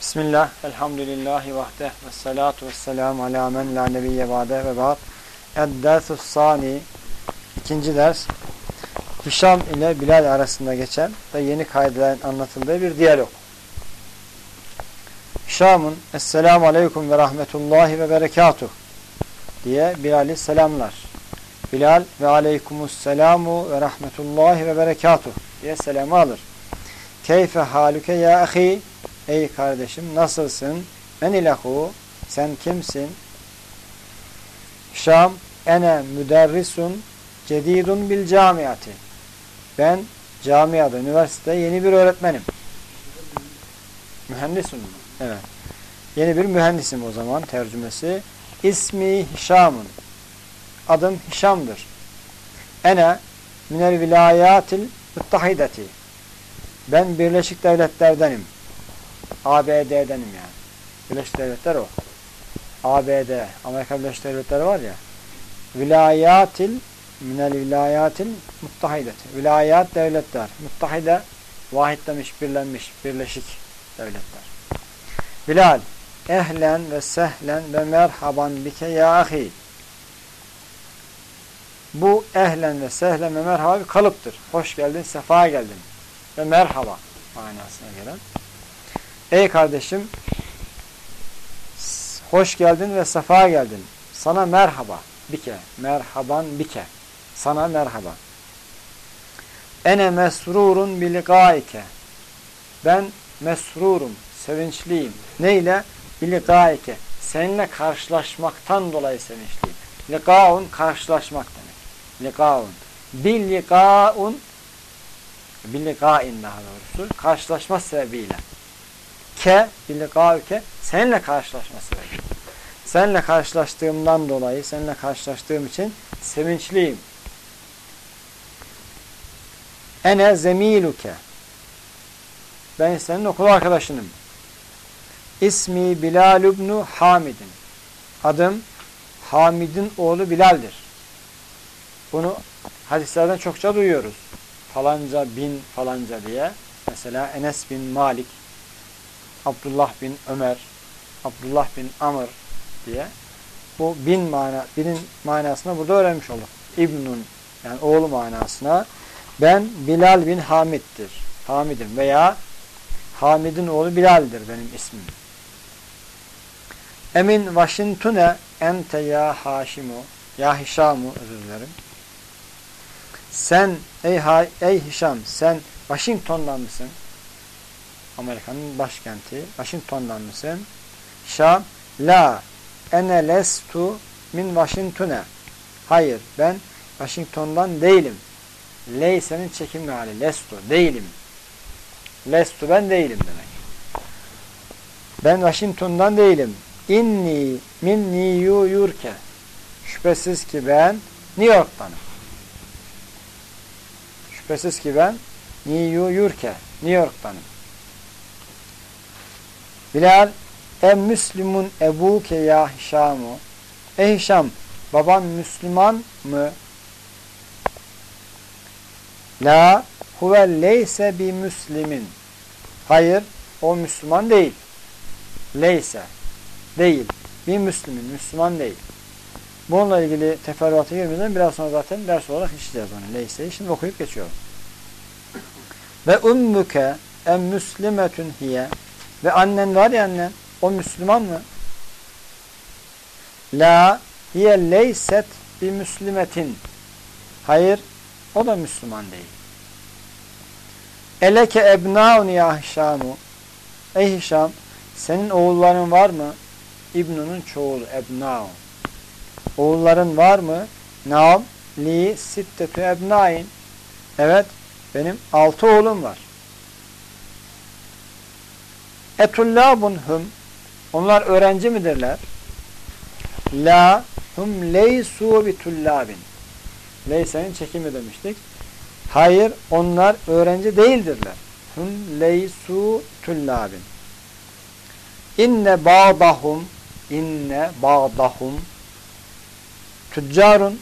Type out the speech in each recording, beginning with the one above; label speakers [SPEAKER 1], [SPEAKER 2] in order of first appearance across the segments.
[SPEAKER 1] Bismillah, elhamdülillahi vahde ve salatu ve selamu ala men la nebiyye vade ve ba'd. Eddâsus sani, ikinci ders, Hişam ile Bilal arasında geçen ve yeni kaydelerin anlatıldığı bir diyalog. Hişam'ın Esselamu Aleyküm ve Rahmetullahi ve Berekatuh diye Bilal'i selamlar. Bilal ve Aleykümüsselamu ve Rahmetullahi ve Berekatuh diye selamı alır. Keyfe halüke ya ahi Ey kardeşim nasılsın? Men ilahu sen kimsin? Şam ene müderrisun cedidun bil camiati. Ben camiada, üniversitede yeni bir öğretmenim. Mühendisim? Evet. Yeni bir mühendisim o zaman tercümesi. İsmi Hişam'ın. Adım Hişam'dır. Ene minel vilayatil muttahideti. Ben Birleşik Devletler'denim. ABD'denim yani. Birleşik Devletler o. ABD, Amerika Birleşik Devletleri var ya. Vilayatil minel vilayatil muttahideti. Vilayat devletler. Muttahide vahitlemiş, birlenmiş, birleşik devletler. Bilal, ehlen ve sehlen ve merhaban bike ya ahi. Bu ehlen ve sehlen ve merhaba bir kalıptır. Hoş geldin, sefa geldin ve merhaba manasına gelen. Ey kardeşim hoş geldin ve sefa geldin. Sana merhaba bike. Merhaban bike. Sana merhaba. Ene mesrurun biligaike. Ben mesrurum, sevinçliyim. Neyle? Biligaike. Seninle karşılaşmaktan dolayı sevinçliyim. Ligaun karşılaşmak demek. Ligaun. Billigaun billigain daha doğrusu karşılaşma sebebiyle. Ke billigaüke seninle karşılaşma sebebiyle. Seninle karşılaştığımdan dolayı, seninle karşılaştığım için sevinçliyim. Ene zemiluke. Ben senin okul arkadaşınım. İsmi Bilal ibn Hamid'in. Adım Hamid'in oğlu Bilal'dir. Bunu hadislerden çokça duyuyoruz. Falanca bin falanca diye. Mesela Enes bin Malik, Abdullah bin Ömer, Abdullah bin Amr diye. Bu bin mana, binin manasını burada öğrenmiş olduk. İbnun yani oğlu manasına. Ben Bilal bin Hamid'dir. Hamid'im veya Hamid'in oğlu Bilal'dir benim ismim. Emin Washington'e ente ya Haşimu ya Hişamu özür dilerim. Sen ey, ha, ey Hişam sen Washington'dan mısın? Amerika'nın başkenti. Washington'dan mısın? Şam la ene lestu min Washington'e. Hayır ben Washington'dan değilim. Leyse'nin çekimli hali. Lestu. Değilim. Lestu ben değilim demek. Ben Washington'dan değilim. İnni min New York'e. Şüphesiz ki ben New York'tanım. Şüphesiz ki ben New York'e. New York'tanım. Bilal em Müslümun ebuke ya Hişamu. Ey Hişam baban Müslüman mı? La huve leyse bi müslimin. Hayır, o Müslüman değil. Leyse, değil. Bir Müslümin, Müslüman değil. Bununla ilgili teferruata girmeden biraz sonra zaten ders olarak işleyeceğiz onu. Leyse'yi şimdi okuyup geçiyorum. Ve ummuke em müslimetün hiye ve annen var ya annen, o Müslüman mı? La hiye leyset bi müslimetin. Hayır, o da Müslüman değil. Eleke ebnaun ya Hişamu. Ey Hişam, senin oğulların var mı? İbnunun çoğulu ebnaun. Oğulların var mı? Naam li sittetü ebnain. Evet, benim altı oğlum var. Etullabun hum. Onlar öğrenci midirler? La hum leysu bitullabin. Leyse'nin çekimi demiştik. Hayır, onlar öğrenci değildirler. Hum leysu tullabin. İnne bağdahum inne bağdahum tüccarun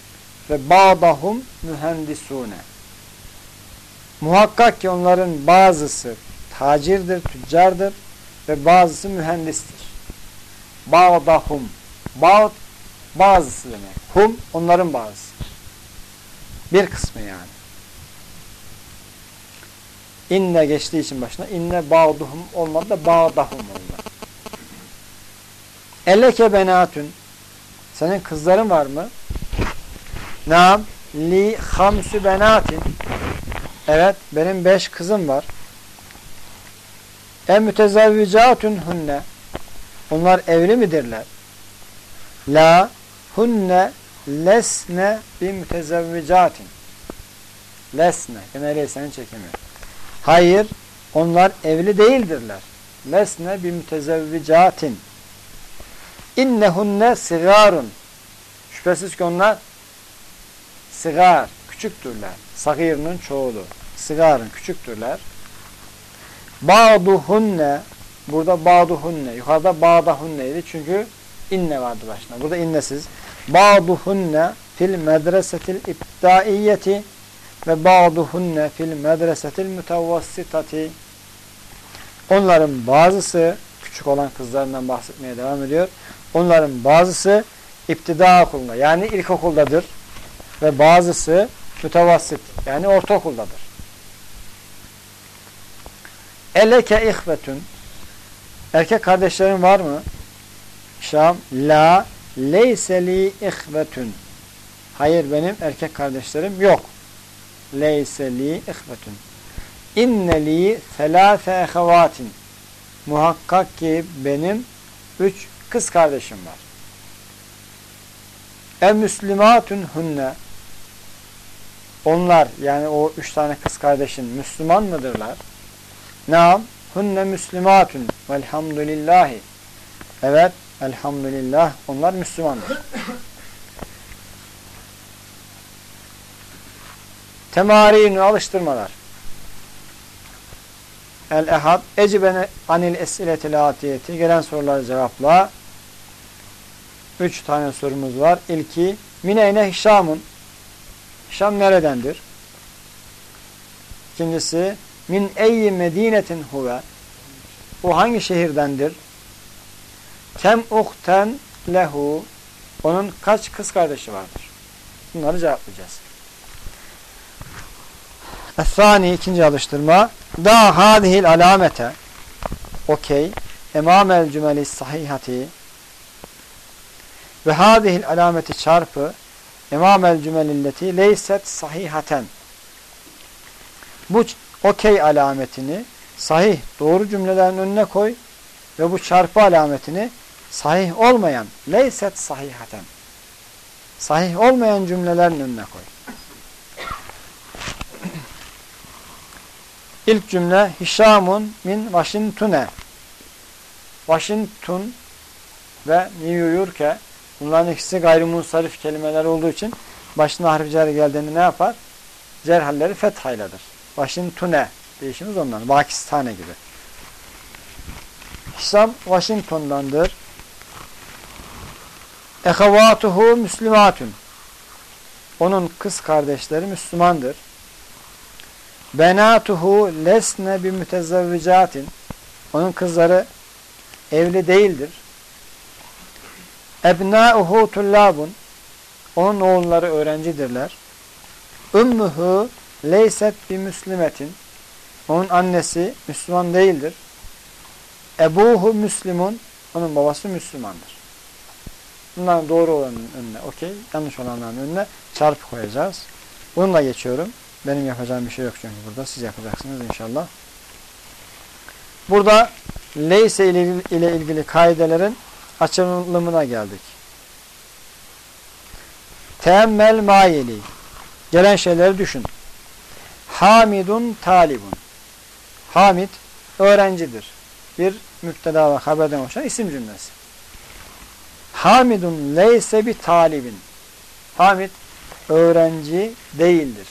[SPEAKER 1] ve bağdahum mühendisune. Muhakkak ki onların bazısı tacirdir, tüccardır ve bazısı mühendistir. Ba'dahum. Ba'd bazısı demek. Hum onların bazısı. Bir kısmı yani. İnne geçtiği için başına inne ba'duhum olmadı da ba'dahum oldu. Eleke benatün senin kızların var mı? Naam li hamsü benatin Evet benim beş kızım var. E mütezevvicatun hunne onlar evli midirler? La hunne lesne bi mütezevvicatin lesne gene leyseni çekemiyor. Hayır onlar evli değildirler. Lesne bi mütezevvicatin innehunne sigarun şüphesiz ki onlar sigar küçüktürler. Sagir'in çoğulu. Sigarın küçüktürler. Ba'duhunne burada ba'duhunne yukarıda ba'dahunneydi çünkü inne vardı başına. Burada innesiz. Ba'duhunne fil medresetil ibtidaiyeti ve ba'duhunne fil medresetil mütevvassitati Onların bazısı küçük olan kızlarından bahsetmeye devam ediyor. Onların bazısı iptida okulunda yani ilkokuldadır ve bazısı mütevassit yani ortaokuldadır. Eleke ihvetün erkek kardeşlerin var mı? Şam la leyseli ihvetün hayır benim erkek kardeşlerim yok. Leyseli ihvetün inneli selase ehavatin muhakkak ki benim üç kız kardeşim var. E müslimatun hunne onlar yani o üç tane kız kardeşin Müslüman mıdırlar? Naam hunne müslimatun velhamdülillahi evet elhamdülillah onlar Müslümandır. Temarinu alıştırmalar. El-ehad ecibene anil esiletil atiyeti gelen soruları cevapla. Üç tane sorumuz var. İlki mineyne Hişam'ın Hişam neredendir? İkincisi min eyyi medinetin huve. O hangi şehirdendir? Kem uhten lehu. Onun kaç kız kardeşi vardır? Bunları cevaplayacağız. Es-sani ikinci alıştırma. Da hadihil alamete. Okey. Emamel cümeli sahihati. Ve hadihil alameti çarpı emamel cümelilleti leyset sahihaten. Bu okey alametini sahih doğru cümlelerin önüne koy ve bu çarpı alametini sahih olmayan leyset sahihaten sahih olmayan cümlelerin önüne koy. İlk cümle Hişamun min Washington'e Washington ve New York'e bunların ikisi gayrimunsarif kelimeler olduğu için başına harf cer geldiğinde ne yapar? Cerhalleri fethayladır. Washington'e değişimiz ondan. Vakistane gibi. Hişam Washington'dandır. Ehevatuhu müslümatun. Onun kız kardeşleri Müslümandır. Benatuhu lesne bi mütezevvicatin. Onun kızları evli değildir. Ebnauhu tullabun. Onun oğulları öğrencidirler. Ümmühü leyset bi müslimetin. Onun annesi Müslüman değildir. Ebuhu müslimun. Onun babası Müslümandır. Bunların doğru olanın önüne okey, yanlış olanların önüne çarpı koyacağız. Bununla geçiyorum. Benim yapacağım bir şey yok çünkü burada. Siz yapacaksınız inşallah. Burada leyse ile ilgili kaidelerin açılımına geldik. Teemmel mayeli. Gelen şeyleri düşün. Hamidun talibun. Hamid öğrencidir. Bir müpteda ve haberden oluşan isim cümlesi. Hamidun leyse bir talibin. Hamid öğrenci değildir.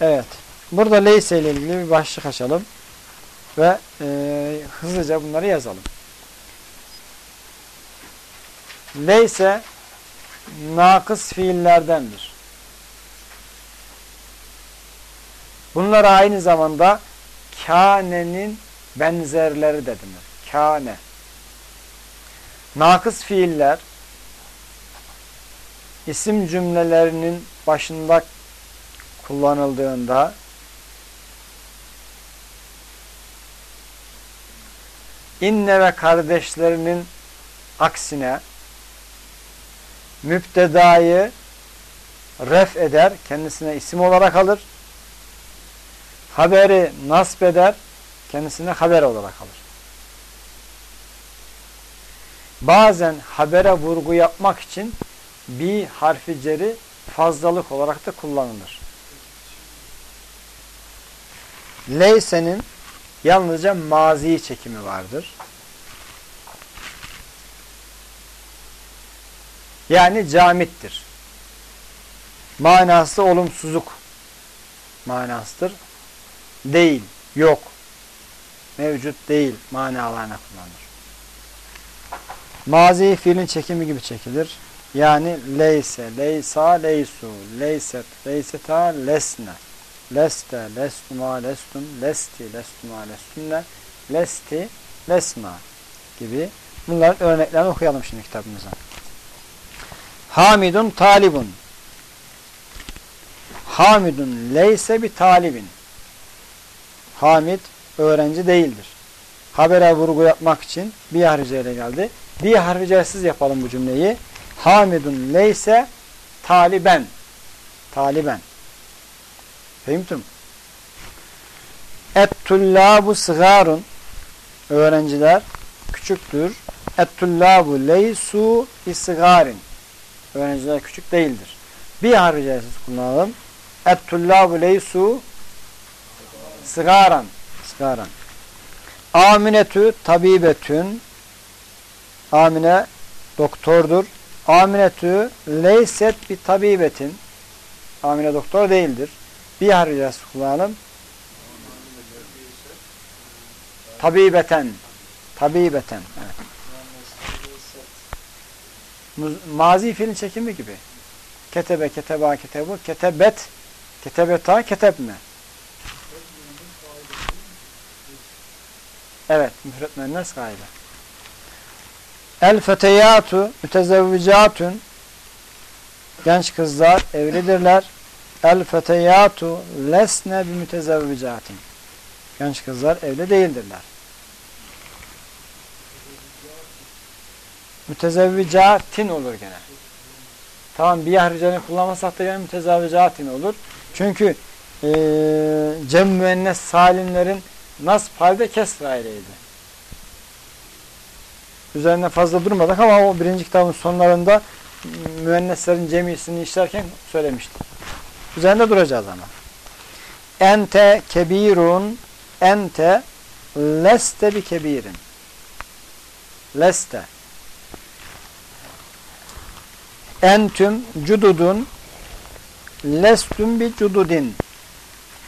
[SPEAKER 1] Evet. Burada leyse ile ilgili bir başlık açalım. Ve e, hızlıca bunları yazalım. Leyse nakıs fiillerdendir. Bunlar aynı zamanda kânenin benzerleri de denir. Kâne. Nakıs fiiller isim cümlelerinin başında kullanıldığında inne ve kardeşlerinin aksine müptedayı ref eder, kendisine isim olarak alır. Haberi nasp eder, kendisine haber olarak alır. Bazen habere vurgu yapmak için bir harfi ceri fazlalık olarak da kullanılır. Leyse'nin yalnızca mazi çekimi vardır. Yani camittir. Manası olumsuzluk manasıdır. Değil, yok, mevcut değil manalarına kullanılır. Mazi fiilin çekimi gibi çekilir. Yani leyse, leysa, leysu, leyset, leyseta, lesne, leste, lestuma, lestum, lesti, lestuma, lestunne, lesti, lesna gibi. Bunların örneklerini okuyalım şimdi kitabımıza. Hamidun talibun. Hamidun leyse bir talibin. Hamid öğrenci değildir. Habere vurgu yapmak için bir harficeyle geldi. Bir harficelsiz yapalım bu cümleyi. Hamidun leyse taliben. Taliben. Fehimtum. Et-tullabu sıgarun. Öğrenciler küçüktür. Et-tullabu leysu isgarin. Öğrenciler küçük değildir. Bir harficelsiz kullanalım. Et-tullabu leysu sıgaran. Sıgaran. Aminetü tabibetün. Amine doktordur. Aminetü leyset bir tabibetin. Amine doktor değildir. Bir harficelsiz kullanalım. Tabibeten. Tabibeten. Evet. Mazi fiilin çekimi gibi. Ketebe, keteba, ketebu, ketebet, ketebeta, ketebme. Evet, müfret müennes kaide. El feteyatu mütezevvicatun genç kızlar evlidirler. El feteyatu lesne bi mütezevvicatin genç kızlar evli değildirler. Mütezevvicatin olur gene. Tamam bir hariceni kullanmasak da gene mütezevvicatin olur. Çünkü e, cem müennes salimlerin nasb halde kesra ileydi. Üzerine fazla durmadık ama o birinci kitabın sonlarında müenneslerin cemisini işlerken söylemiştim. Üzerinde duracağız ama. Ente kebirun ente leste bi kebirin. Leste. Entüm cududun lestüm bi cududin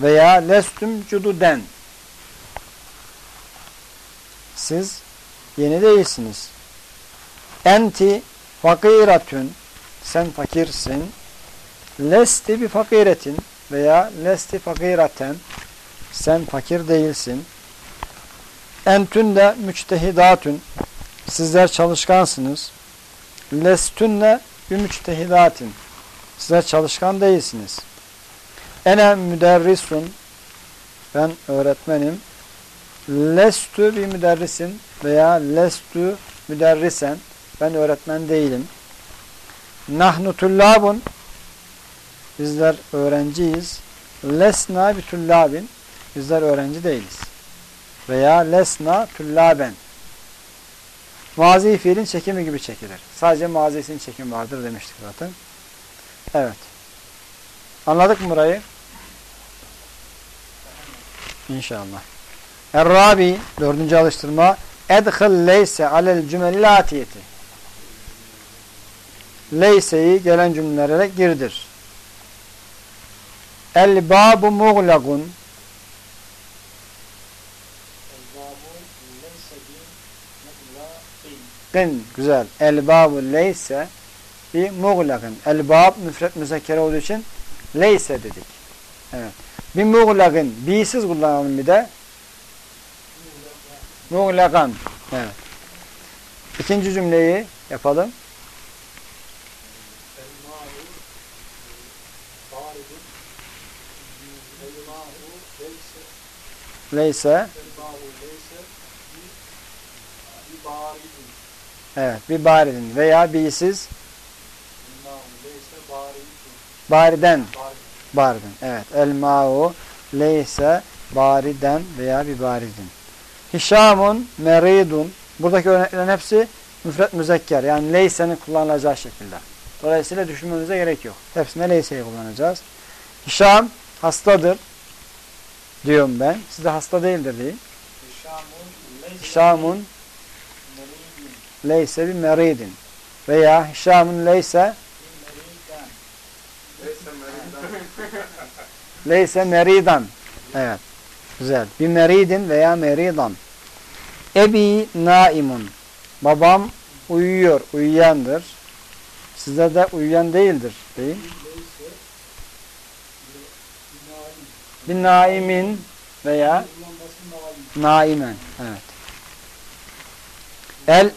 [SPEAKER 1] veya lestüm cududen. Siz yeni değilsiniz. Enti fakiratün sen fakirsin. Lesti bir fakiretin veya lesti fakiraten sen fakir değilsin. Entün de müçtehidatün sizler çalışkansınız. Lestünne bir müçtehidatin sizler çalışkan değilsiniz. Ene müderrisun ben öğretmenim. Lestu bir müderrisin veya lestu müderrisen ben öğretmen değilim. Nahnu tullabun bizler öğrenciyiz. Lesna bir tullabin bizler öğrenci değiliz. Veya lesna tullaben mazi fiilin çekimi gibi çekilir. Sadece mazisinin çekimi vardır demiştik zaten. Evet. Anladık mı burayı? İnşallah. Er-Rabi dördüncü alıştırma edhıl leyse alel cümelil atiyeti leyseyi gelen cümlelere girdir. El babu muğlagun Gın güzel. El babu leyse bir muğlakın. El bab müfret müzekkere olduğu için leyse dedik. Evet. Bir muğlakın. Bisiz kullanalım bir de. Muğlakan. Evet. İkinci cümleyi yapalım. Leyse. Evet. Bir baridin. Veya birisiz. Bariden. Bariden. Evet. El ma'u leyse bariden veya bir baridin. Hişamun meridun. Buradaki örneklerin hepsi müfret müzekker. Yani leysenin kullanılacağı şekilde. Dolayısıyla düşünmemize gerek yok. Hepsine leyseyi kullanacağız. Hişam hastadır diyorum ben. Siz de hasta değildir deyin. Hişamun leyse bir meridin. Veya Hişamun leyse leyse meridan. Evet. Güzel. Bir meridin veya meridan. Ebi naimun. Babam uyuyor, uyuyandır. Size de uyuyan değildir.
[SPEAKER 2] Değil.
[SPEAKER 1] Bir naimin veya naimen. Evet. El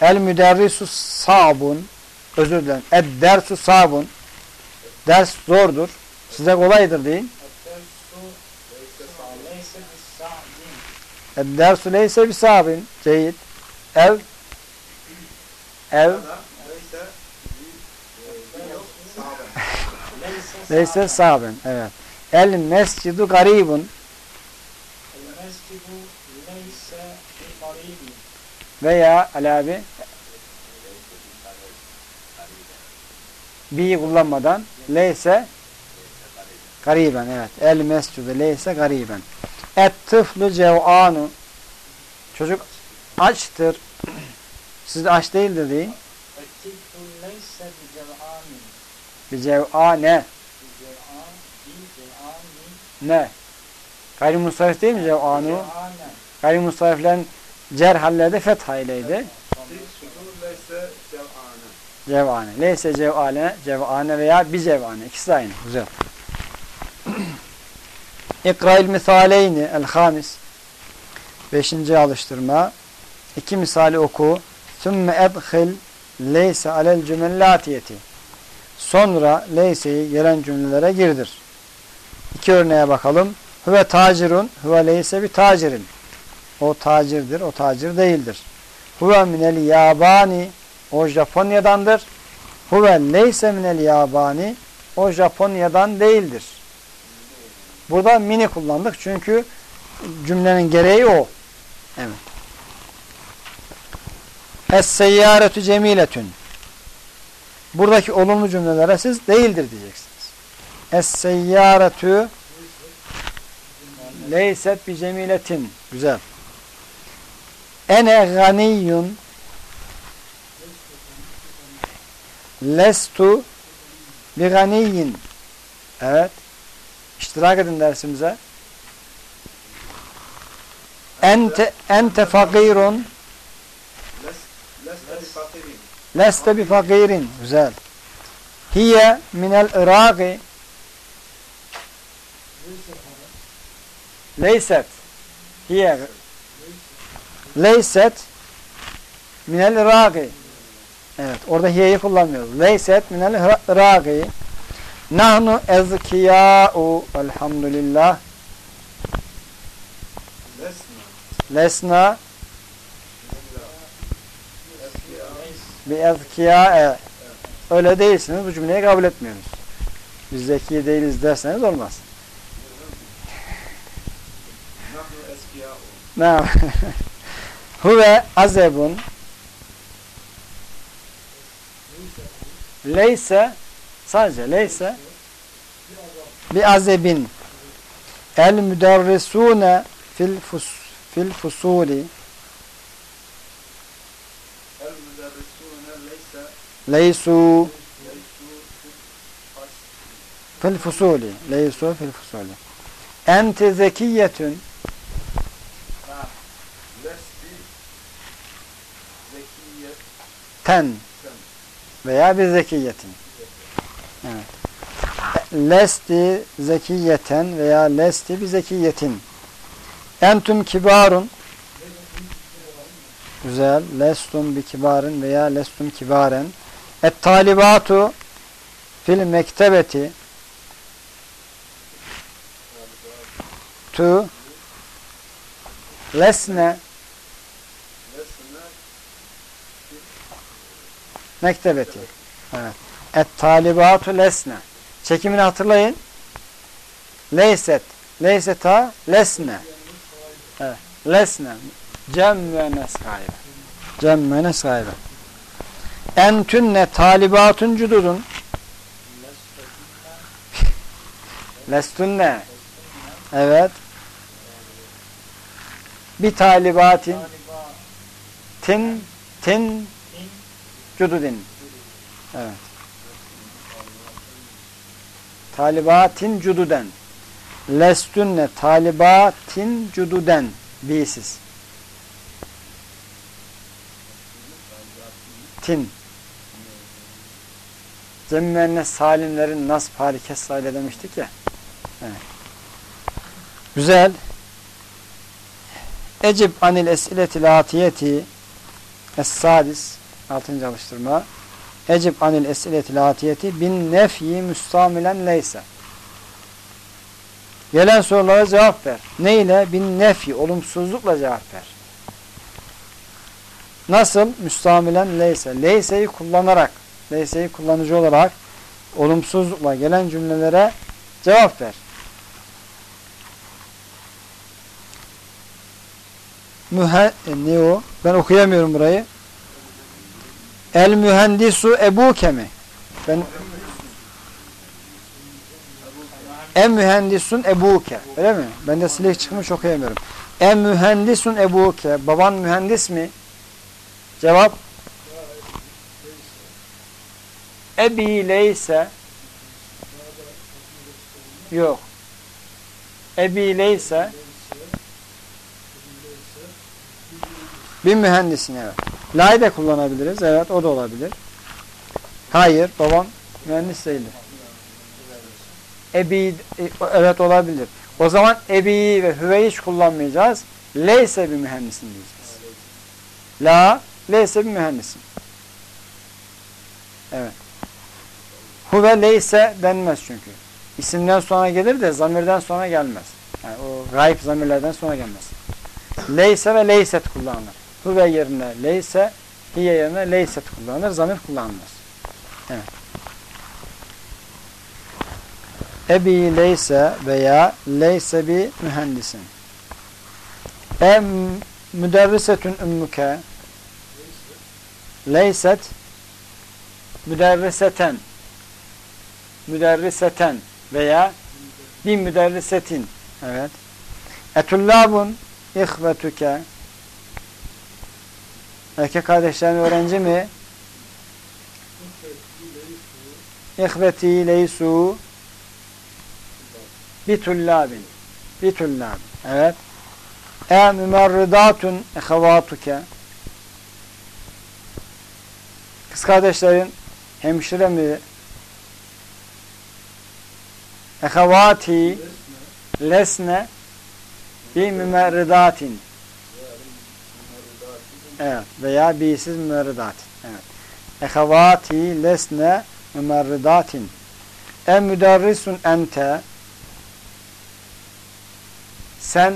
[SPEAKER 1] el müderrisu sabun. Özür dilerim. Ed dersu sabun. Ders zordur. Size kolaydır deyin. Dersu neyse bir sahabin ceyit. Ev ev neyse sahabin. Evet. El mescidu garibun.
[SPEAKER 2] El mescidu neyse garibun.
[SPEAKER 1] Veya Ali abi bi kullanmadan leyse gariben evet. El mescidu leyse gariben. Et-tıflu cev'anu. Çocuk açtır. Siz de aç değildir deyin. Bir cev'ane. Ne? Gayrimusarif değil mi cev'anu? Gayrimusariflerin cer hallerde fetha ileydi. Cev'ane. Leyse cev'ane, cev'ane veya bir cev'ane. İkisi de aynı. Güzel. İkra'il misaleyni el-hamis. Beşinci alıştırma. İki misali oku. Sümme edhil leyse alel cümellatiyeti. Sonra leyseyi gelen cümlelere girdir. İki örneğe bakalım. Huve tacirun, huve leyse bir tacirin. O tacirdir, o tacir değildir. Huve minel yabani, o Japonya'dandır. Huve leyse minel yabani, o Japonya'dan değildir. Burada mini kullandık çünkü cümlenin gereği o. Evet. Es-seyyaretü cemiletün. Buradaki olumlu cümlelere siz değildir diyeceksiniz. Es-seyyaretü leyset bi cemiletin. Güzel. Ene ganiyyun lestu bi ganiyyin. Evet. İştirak edin dersimize. Ente, ente fakirun leste bi fakirin. Güzel. Hiye minel Iraki leyset. Hiye leyset minel Iraki. Evet. Orada hiyeyi kullanmıyoruz. Leyset minel Iraki. Nahnu ezkiyâ'u elhamdülillah. Lesna bi ezkiyâ'e. Öyle değilsiniz. Bu cümleyi kabul etmiyoruz. Biz zeki değiliz derseniz olmaz. Naam. Huve azebun leyse sadece leyse bir azebin. El müderrisune fil fus fil fusuli leysu. Fil fusuli leysu fil fusuli ente zekiyetün. Ten. Veya bir zekiyetin. Evet. Lesti zekiyeten veya lesti bir zekiyetin. Entüm kibarun Güzel. Lestum bi kibarin veya lestum kibaren. Et talibatu fil mektebeti tu lesne mektebeti. Evet. Et talibatu lesne. Çekimini hatırlayın. Leyset. Leyseta lesne. Evet. Lesne. Cem müennes gaybe. Cem müennes gaybe. Entünne talibatun cududun. Lestunne. Evet. Bir talibatin tin tin
[SPEAKER 2] in
[SPEAKER 1] cududin. Evet. Talibatin cududen. Lestunne talibatin cududen. Bisiz. Tin. Cemmenne salimlerin nasb hali kesrayla demiştik ya. Evet. Güzel. Ecib anil esiletil atiyeti Es-sadis. Altıncı alıştırma. Ecib anil esiletil atiyeti bin nefyi müstamilen leyse. Gelen sorulara cevap ver. Ne ile? Bin nefi. Olumsuzlukla cevap ver. Nasıl? Müstamilen leyse. Leyse'yi kullanarak, leyse'yi kullanıcı olarak olumsuzlukla gelen cümlelere cevap ver. Mühe e, ne o? Ben okuyamıyorum burayı. El mühendisu ebuke mi? Ben En mühendisun ebuke. Öyle mi? Ben de silik çıkmış okuyamıyorum. En mühendisun ebuke. Baban mühendis mi? Cevap Ebi leyse Yok. Ebi leyse Bir mühendisin evet. La'yı da kullanabiliriz. Evet o da olabilir. Hayır babam mühendis değildir. Ebi e, evet olabilir. O zaman ebi ve hüve hiç kullanmayacağız. Leyse bir mühendisin diyeceğiz. La leyse bir mühendisin. Evet. Huve leyse denmez çünkü. İsimden sonra gelir de zamirden sonra gelmez. Yani o gayb zamirlerden sonra gelmez. Leyse ve leyset kullanılır. Huve yerine leyse, hiye yerine leyset kullanılır. Zamir kullanılmaz. Evet. Ebi leyse veya leyse bir mühendisin. Em müderrisetün ümmüke leyset müderriseten müderriseten veya bir müderrisetin evet etullabun ihvetüke erkek kardeşlerin öğrenci mi? İhveti leysu. Bitullabin bitullabin evet. E mümerridatun ehevatuke kız kardeşlerin hemşire mi? Ehevati lesne. bi mümerridatin evet veya bisiz mümerridatin evet ehevati lesne mümerridatin e müderrisun ente sen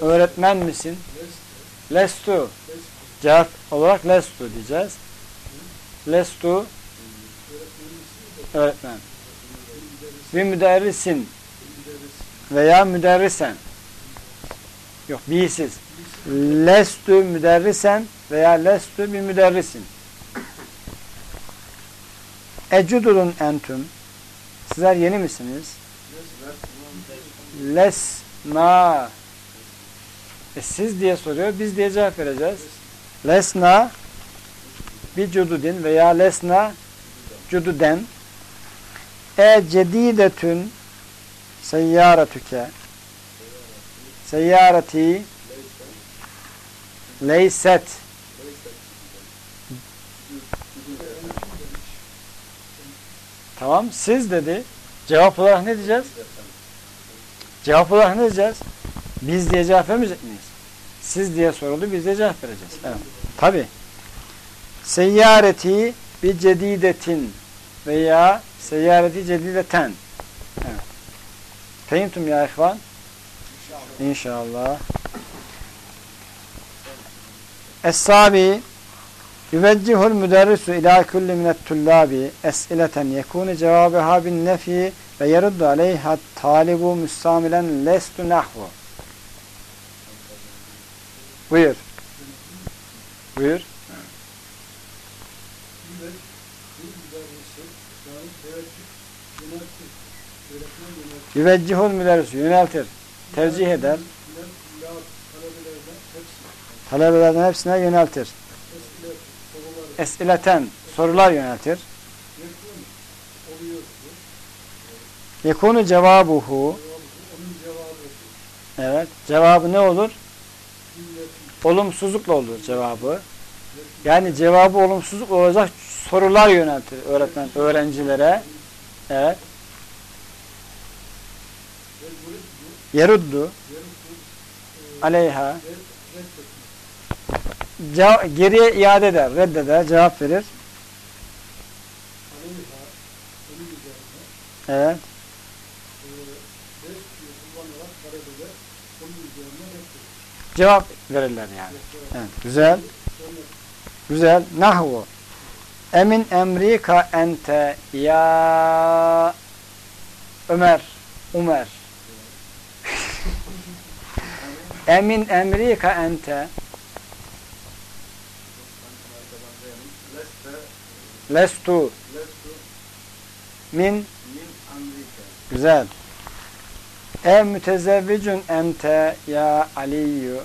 [SPEAKER 1] öğretmen misin? Lestu. Cevap olarak lestu diyeceğiz. Lestu öğretmen. Bir müderrisin veya müderrisen. Yok, bisiz. Lestu müderrisen veya lestu bir müderrisin. Ecudurun entüm. Sizler yeni misiniz? Lesna. E siz diye soruyor. Biz diye cevap vereceğiz. Lesna bir cududin veya lesna cududen e cedidetün seyyaretüke seyyareti leyset Tamam siz dedi. Cevap olarak ne diyeceğiz? Cevap olarak ne diyeceğiz? Biz diye cevap vermeyecek miyiz? Siz diye soruldu. Biz de cevap vereceğiz. Evet. Tabi. Seyyareti bir cedidetin veya seyyareti cedideten. Evet. Fehimtum ya ihvan? İnşallah. Es-sabi yüveccihul müderrisu ila kulli minet tullabi es'ileten yekune cevabiha bin nefi ve yeruddu aleyha talibu müstamilen lestu nahvu. Buyur. Buyur. Yüveccihul müderrisu yöneltir. Tercih eder.
[SPEAKER 3] Talebelerden
[SPEAKER 1] hepsine yöneltir. Es'ileten sorular yöneltir. Yekunu cevabuhu evet. Cevabı ne olur? Olumsuzlukla olur cevabı. Yani cevabı olumsuzluk olacak sorular yöneltir öğretmen öğrencilere. Evet. Yeruddu aleyha. Geriye iade eder, reddeder, cevap verir. Evet. Cevap verirler yani. Evet. Güzel. Güzel. Nahvu. Emin emrika ente ya Ömer. Umer. Emin emrika ente lestu. Min. Güzel. E mütezevvicun ente ya Aliyyü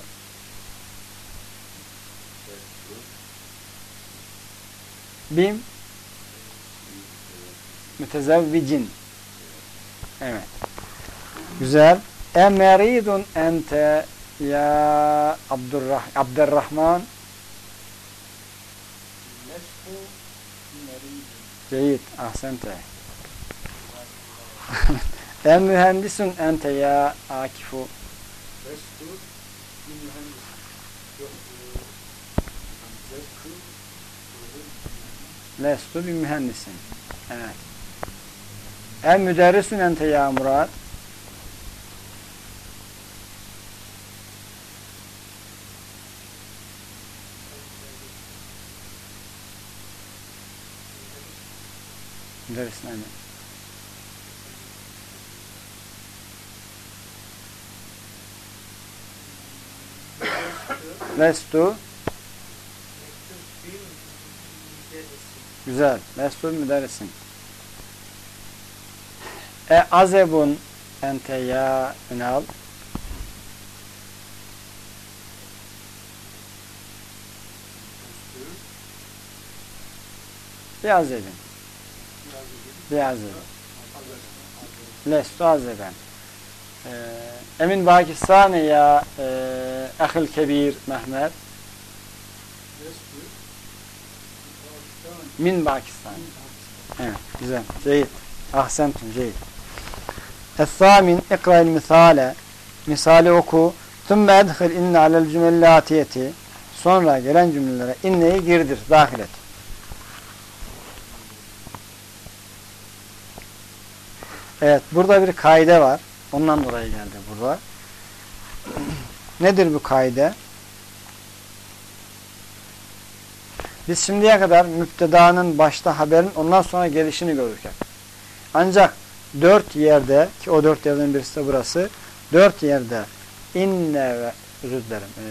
[SPEAKER 1] bim. Mütezevvicin evet. Güzel. E meridun ente ya Abdurrah Abdurrahman
[SPEAKER 2] Lestu meridin.
[SPEAKER 1] Ceyit ahsente e mühendisun ente ya Akifu.
[SPEAKER 3] Restu bir mühendis.
[SPEAKER 1] Lestu bir mühendisin. Evet. E müderrisun ente ya Murat aynen. Lestu Güzel. Lestu müderrisin. E azebun ente ya Ünal. Bir azebin. Bir azebin. Lestu azeben. Ee, Emin Pakistani ya e, Ahil Kebir Mehmet. Min Pakistan. Evet, güzel. Ceyit. Ahsentun, ceyit. Es-samin, ikra'il misale. Misali oku. Thumma edhil inne alel cümleli atiyeti. Sonra gelen cümlelere inneyi girdir, dahil et. Evet, burada bir kaide var. Ondan dolayı geldi burada. Nedir bu kaide? Biz şimdiye kadar müptedanın başta haberin ondan sonra gelişini görürken. Ancak dört yerde ki o dört yerden birisi de burası dört yerde inne ve özür dilerim e,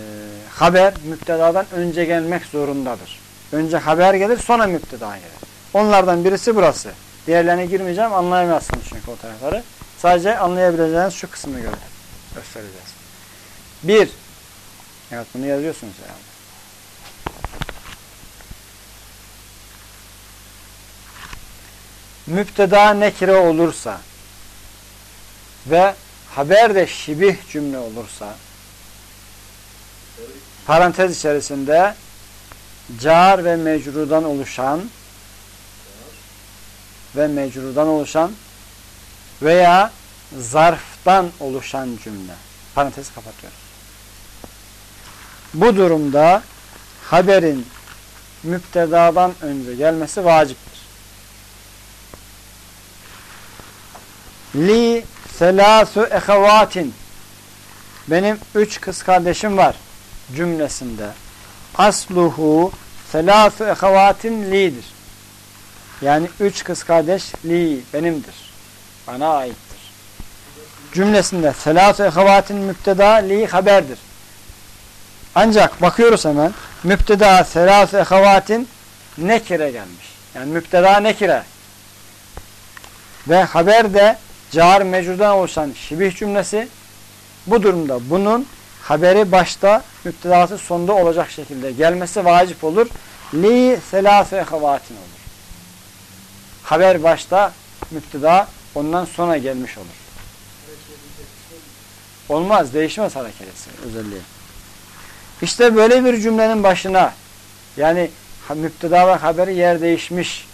[SPEAKER 1] haber müptedadan önce gelmek zorundadır. Önce haber gelir sonra müpteda gelir. Onlardan birisi burası. Diğerlerine girmeyeceğim anlayamazsınız çünkü o tarafları. Sadece anlayabileceğiniz şu kısmı gör göstereceğiz. Bir. Evet bunu yazıyorsunuz herhalde. müpteda nekire olursa ve haber de şibih cümle olursa parantez içerisinde car ve mecrudan oluşan ve mecrudan oluşan veya zarftan oluşan cümle. Parantezi kapatıyoruz. Bu durumda haberin müptedadan önce gelmesi vaciptir. Li selâsü ehevâtin Benim üç kız kardeşim var cümlesinde. Asluhu selâsü ehevâtin li'dir. Yani üç kız kardeş li benimdir. Bana aittir. Cümlesinde ehevâtin müpteda li haberdir. Ancak bakıyoruz hemen müpteda selâsü ehevâtin nekire gelmiş. Yani müpteda nekire. Ve haber de car mecrudan oluşan şibih cümlesi. Bu durumda bunun haberi başta müptedası sonda olacak şekilde gelmesi vacip olur. Li ehevâtin olur. Haber başta müpteda ondan sonra gelmiş olur. Olmaz. Değişmez hareket özelliği. İşte böyle bir cümlenin başına yani müpteda ve haberi yer değişmiş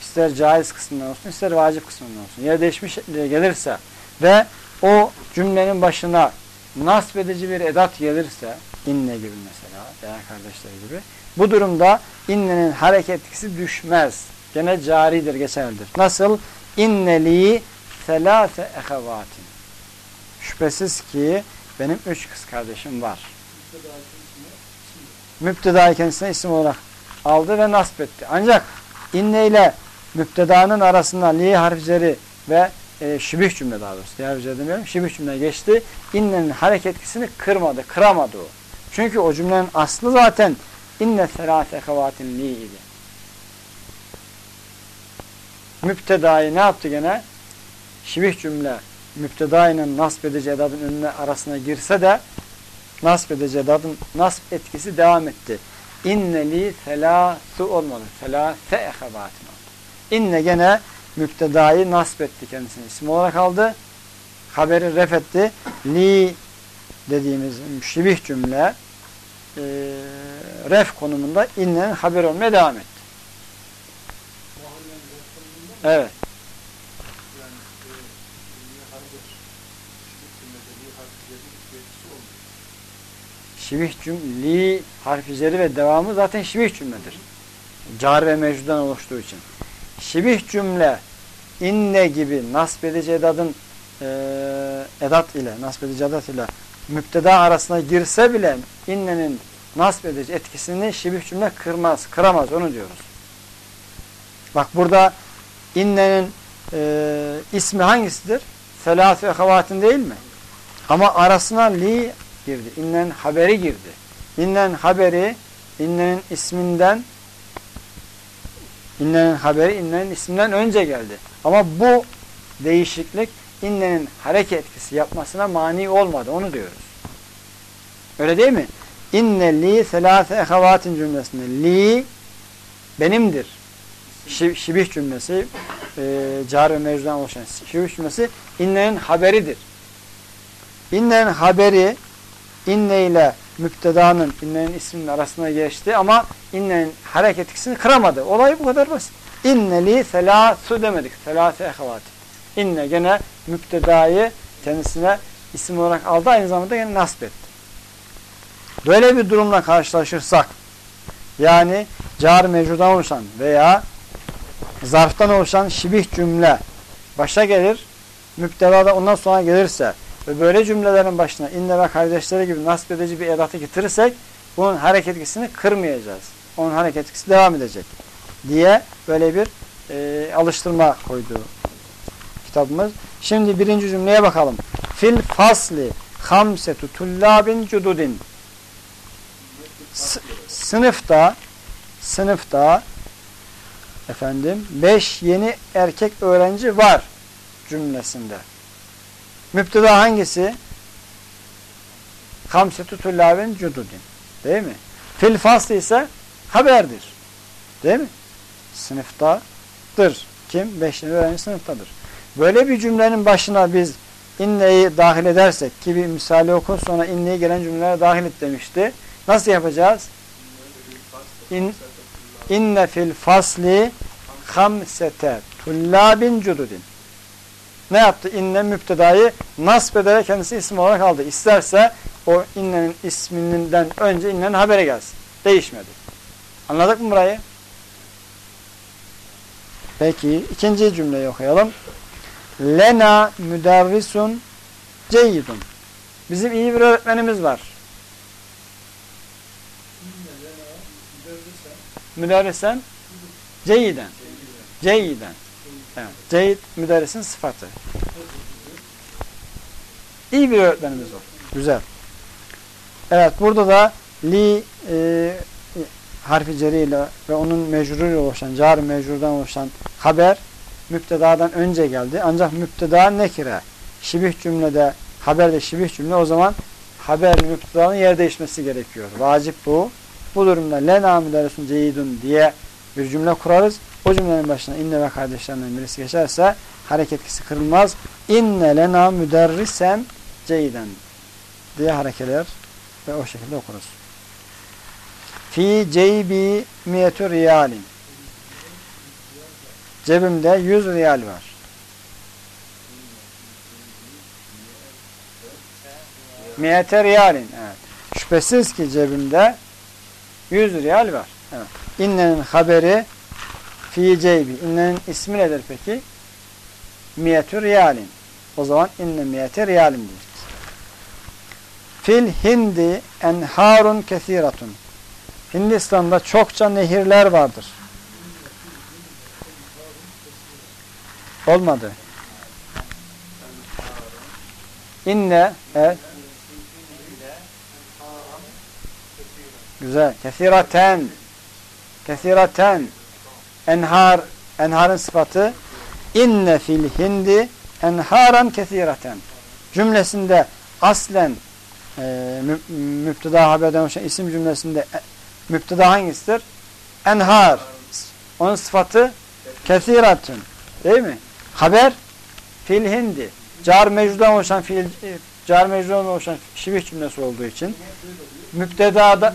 [SPEAKER 1] ister caiz kısmından olsun ister vacip kısmından olsun yer değişmiş gelirse ve o cümlenin başına nasp edici bir edat gelirse inne gibi mesela değerli kardeşler gibi bu durumda innenin hareket etkisi düşmez. Gene caridir, geçerlidir. Nasıl? İnneli selase ehevatin. Şüphesiz ki benim üç kız kardeşim var. Müptedayı kendisine isim olarak aldı ve nasip etti. Ancak inne ile müptedanın arasında li harfleri ve e, şibih cümle daha doğrusu. Diğer cümle demiyorum. Şibih cümle geçti. İnnenin hareket etkisini kırmadı, kıramadı o. Çünkü o cümlenin aslı zaten inne selase kavatin li idi. Müptedayı ne yaptı gene? Şibih cümle müpteda ile nasp edici edadın önüne arasına girse de nasp edici edadın nasp etkisi devam etti. İnneli felâsü olmadı. Felâse ehebatin oldu. İnne gene müptedayı nasp etti kendisine. isim olarak aldı. Haberi ref etti. Li dediğimiz şibih cümle e, ref konumunda innenin haber olmaya devam etti. Evet. Şibih cümli harf üzeri ve devamı zaten şibih cümledir. Car ve mecrudan oluştuğu için. Şibih cümle inne gibi nasb edici edadın e, edat ile nasb edici edat ile müpteda arasına girse bile innenin nasb edici etkisini şibih cümle kırmaz, kıramaz onu diyoruz. Bak burada innenin e, ismi hangisidir? Selâsü ehavatin değil mi? Ama arasına li girdi. İnnen haberi girdi. İnnen haberi innenin isminden innenin haberi innenin isminden önce geldi. Ama bu değişiklik innenin hareket etkisi yapmasına mani olmadı. Onu diyoruz. Öyle değil mi? İnne li selâse ehavatin cümlesinde li benimdir. Şibih cümlesi e, car ve mevzudan oluşan şibih cümlesi innenin haberidir. İnnenin haberi inne ile müptedanın innenin isminin arasına geçti ama innenin hareket etkisini kıramadı. Olay bu kadar basit. İnneli selâsü demedik. Selâse ehevâti. İnne gene müptedayı kendisine isim olarak aldı. Aynı zamanda gene nasip etti. Böyle bir durumla karşılaşırsak yani car mevcudan oluşan veya zarftan oluşan şibih cümle başa gelir. Müptela da ondan sonra gelirse ve böyle cümlelerin başına inne ve kardeşleri gibi nasip edici bir edatı getirirsek bunun hareket etkisini kırmayacağız. Onun hareket etkisi devam edecek diye böyle bir e, alıştırma koydu kitabımız. Şimdi birinci cümleye bakalım. Fil fasli hamsetu tullabin cududin S sınıfta sınıfta efendim beş yeni erkek öğrenci var cümlesinde. Müpteda hangisi? Hamsetu tullabin cududin. Değil mi? Fil faslı ise haberdir. Değil mi? Sınıftadır. Kim? Beşinci öğrenci sınıftadır. Böyle bir cümlenin başına biz inneyi dahil edersek ki bir misali oku sonra inneyi gelen cümlelere dahil et demişti. Nasıl yapacağız? İn, inne fil fasli hamsete tullabin cududin. Ne yaptı? İnne müptedayı nasb ederek kendisi isim olarak aldı. İsterse o innenin isminden önce innenin habere gelsin. Değişmedi. Anladık mı burayı? Peki ikinci cümleyi okuyalım. Lena müderrisun ceyyidun. Bizim iyi bir öğretmenimiz var.
[SPEAKER 3] İnne lena müderrisen
[SPEAKER 1] ceyyiden. Ceyyiden. Evet. Ceyyid müderrisin sıfatı. İyi bir öğretmenimiz var. Güzel. Evet burada da li e, harfi ceriyle ve onun mecruruyla oluşan, car mecrurdan oluşan haber müptedadan önce geldi. Ancak müpteda nekire. Şibih cümlede haberde şibih cümle o zaman haber müptedanın yer değişmesi gerekiyor. Vacip bu. Bu durumda lena müderrisun ceyidun diye bir cümle kurarız. O cümlenin başına inne ve kardeşlerinden birisi geçerse hareket etkisi kırılmaz. İnne lena müderrisem ceyden diye harekeler ve o şekilde okuruz. Fi ceybi miyetü riyalin. Cebimde 100 riyal var. Miyete riyalin. Evet. Şüphesiz ki cebimde 100 riyal var. Evet. İnnenin haberi fi ceybi. İnnenin ismi nedir peki? Miyetü riyalin. O zaman inne miyete riyalin diyeceğiz. Fil hindi enharun kesiratun. Hindistan'da çokça nehirler vardır. Olmadı. İnne evet. Güzel. Kesiraten. Kesiraten. Enhar. Enharın sıfatı inne fil hindi enharan kesiraten. Cümlesinde aslen e, mü, müpteda haberden oluşan isim cümlesinde e, müpteda hangisidir? Enhar. Onun sıfatı kesiratun. Değil mi? Haber fil hindi. Car mecrudan oluşan fiil e, car mecrudan oluşan şibih cümlesi olduğu için müptedada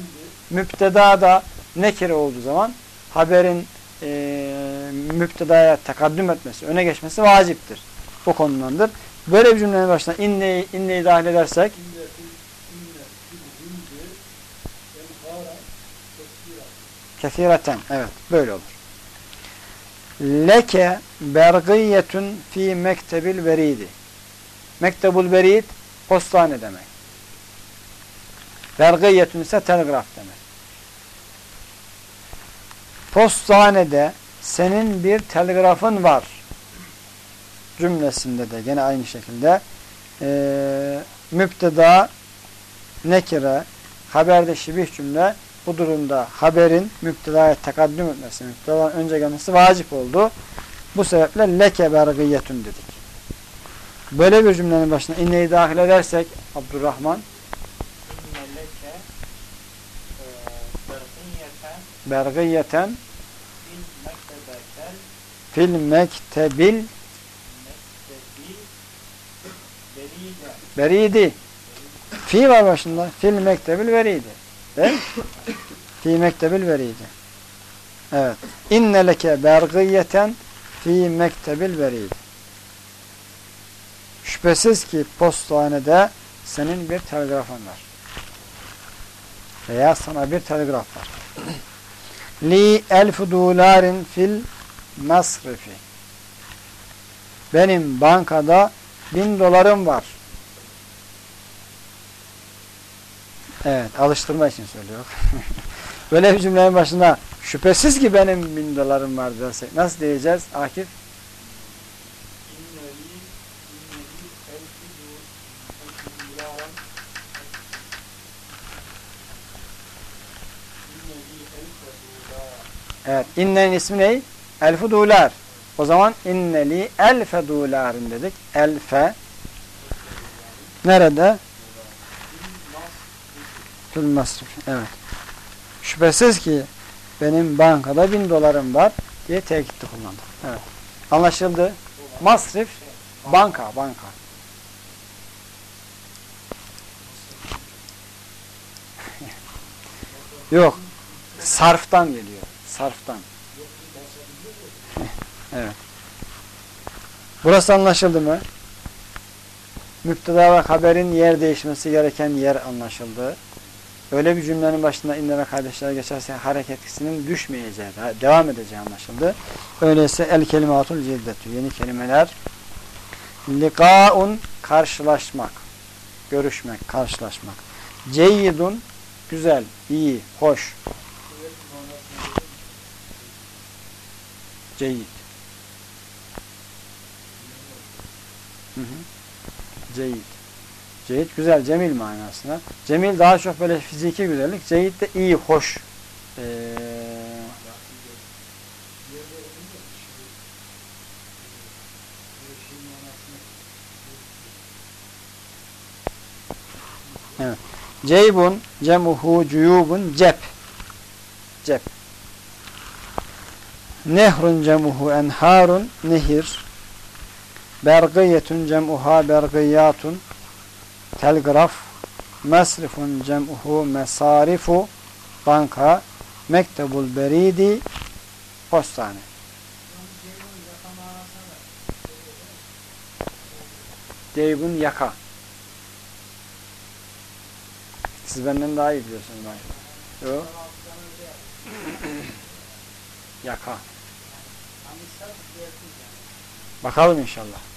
[SPEAKER 1] müptedada nekire olduğu zaman haberin e, müptedaya tekaddüm etmesi, öne geçmesi vaciptir. Bu konudandır. Böyle bir cümlenin başına inneyi, inneyi dahil edersek kesireten. Evet. Böyle olur. Leke bergiyetun fi mektebil veridi. Mektebul verid postane demek. Bergiyetun ise telgraf demek. Postanede senin bir telgrafın var cümlesinde de gene aynı şekilde e, müpteda nekire haberde şibih cümle bu durumda haberin müptedaya tekaddüm etmesi, müptedadan önce gelmesi vacip oldu. Bu sebeple leke bergiyetun dedik. Böyle bir cümlenin başına inneyi dahil edersek Abdurrahman
[SPEAKER 2] İnne leke bergiyeten fil
[SPEAKER 1] mektebil beridi. Fi var başında. Fil mektebil veridi. Değil? Fi mektebil veridi. Evet. İnne leke bergiyeten fi mektebil veridi. Şüphesiz ki postanede senin bir telgrafın var. Veya sana bir telgraf var. Li elfu dolarin fil masrifi. Benim bankada bin dolarım var. Evet, alıştırma için söylüyor. Böyle bir cümlenin başında şüphesiz ki benim bin dolarım var dersek nasıl diyeceğiz Akif?
[SPEAKER 2] İnneli inneli elfi du elfi dolaran inneli elfe dolara
[SPEAKER 1] Evet, innenin ismi ne? Elfu dolar. O zaman inneli elfe doların dedik. Elfe nerede? Fil masrif. Evet. Şüphesiz ki benim bankada bin dolarım var diye tekitli kullandık. Evet. Anlaşıldı. Masrif banka, banka. Yok. Sarftan geliyor. Sarftan. evet. Burası anlaşıldı mı? Müpteda ve haberin yer değişmesi gereken yer anlaşıldı. Öyle bir cümlenin başında inleme kardeşler geçerse hareket etkisinin düşmeyeceği, devam edeceği anlaşıldı. Öyleyse el kelimatul ciddetü. Yeni kelimeler. Likaun karşılaşmak. Görüşmek, karşılaşmak. Ceyyidun güzel, iyi, hoş. Ceyyid. Hı hı. Ceyyid. Ceyyid güzel, cemil manasına. Cemil daha çok böyle fiziki güzellik. Ceyyid de iyi, hoş. Ee, ceybun, cemuhu, cuyubun, cep. Cep. Nehrun cemuhu enharun, nehir. Bergiyetun cem'uha bergiyatun telgraf mesrifun cem'uhu mesarifu banka mektebul beridi postane Ceybun yaka siz benden daha iyi biliyorsunuz. Yok. yaka. Bakalım inşallah.